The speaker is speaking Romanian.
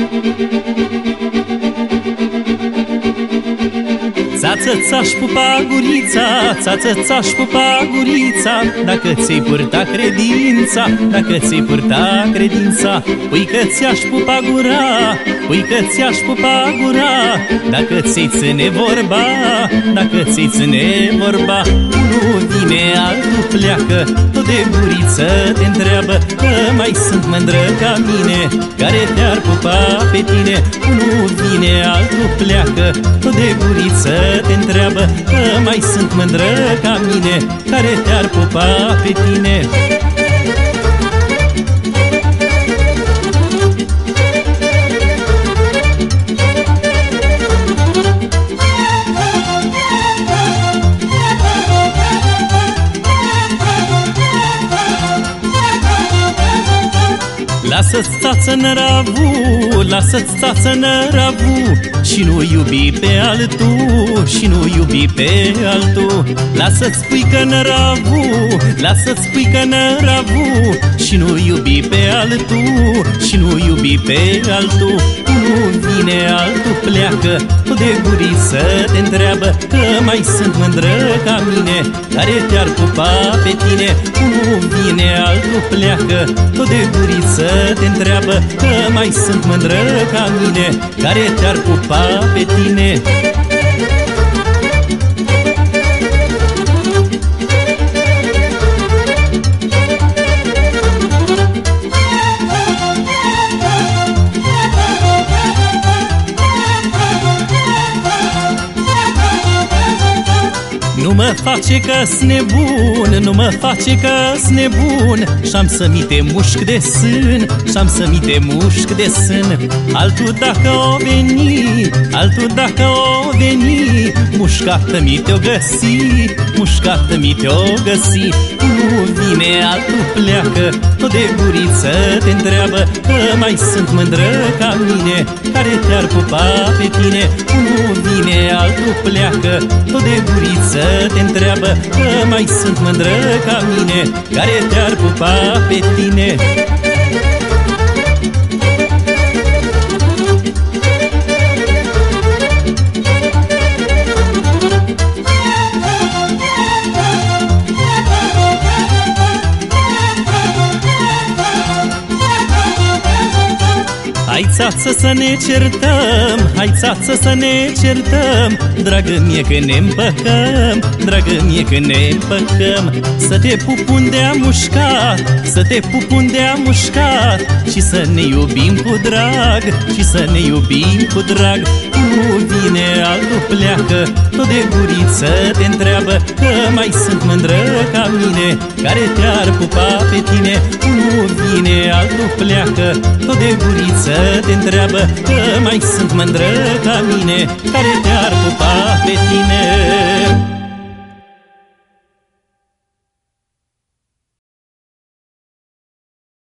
Thank you. Țață țaș pupa gurița, țață țaș pupa gurița. Dacă ți-ai purta credința, dacă ți-ai purta credința Pui că ți-aș pupa gura, pui că ți-aș pupa gura. Dacă ți-ai ține vorba, dacă ți-ai ține vorba Unul vine, altul pleacă, tot de guriță te întreabă Că mai sunt mândră ca mine, care te-ar pupa pe tine? Unul vine, altul pleacă, tot de guriță te întreabă Că mai sunt mândră ca mine Care te-ar pupa pe tine Lasă-ți stață năravu, lasă-ți stață năravu Și nu iubi pe altul, și nu iubi pe altul. Lasă-ți spui că năravu, lasă-ți spui că năravu Și nu iubi pe altul, și nu iubi pe altul. Unul vine, altul pleacă, tot de guriță te întreabă Că mai sunt mândră ca mine, care te-ar pupa pe tine. Unul vine, altul pleacă, tot de guriță te întreabă Că mai sunt mândră ca mine Care te-ar pupa pe tine Nu mă face că-s nebun, nu mă face că-s nebun. Și-am să mi te mușc de sân, și-am să mi te mușc de sân. Altul dacă o veni, altul dacă o veni Mușcată-mi te-o găsi, mușcată-mi te-o găsi. Nu vine, altul pleacă, tot de guriță te întreabă Că mai sunt mândră ca mine, care te-ar pupa pe tine? Nu vine, altul pleacă, tot de guriță te întreabă Că mai sunt mândră ca mine? Care te-ar pupa pe tine Hai țață să ne certăm, hai țață să ne certăm. Dragă mie că ne împăcăm, dragă mie că ne împăcăm. Să te pup unde am mușcat, să te pup unde am mușcat. Și să ne iubim cu drag, și să ne iubim cu drag. Nu vine, altul pleacă, tot de guriță te întreabă Că mai sunt mândră. ca mine, care te-ar pupa pe tine. Nu vine, altul pleacă, tot de guriță te întreabă Că mai sunt mândră ca mine Care te-ar pupa pe tine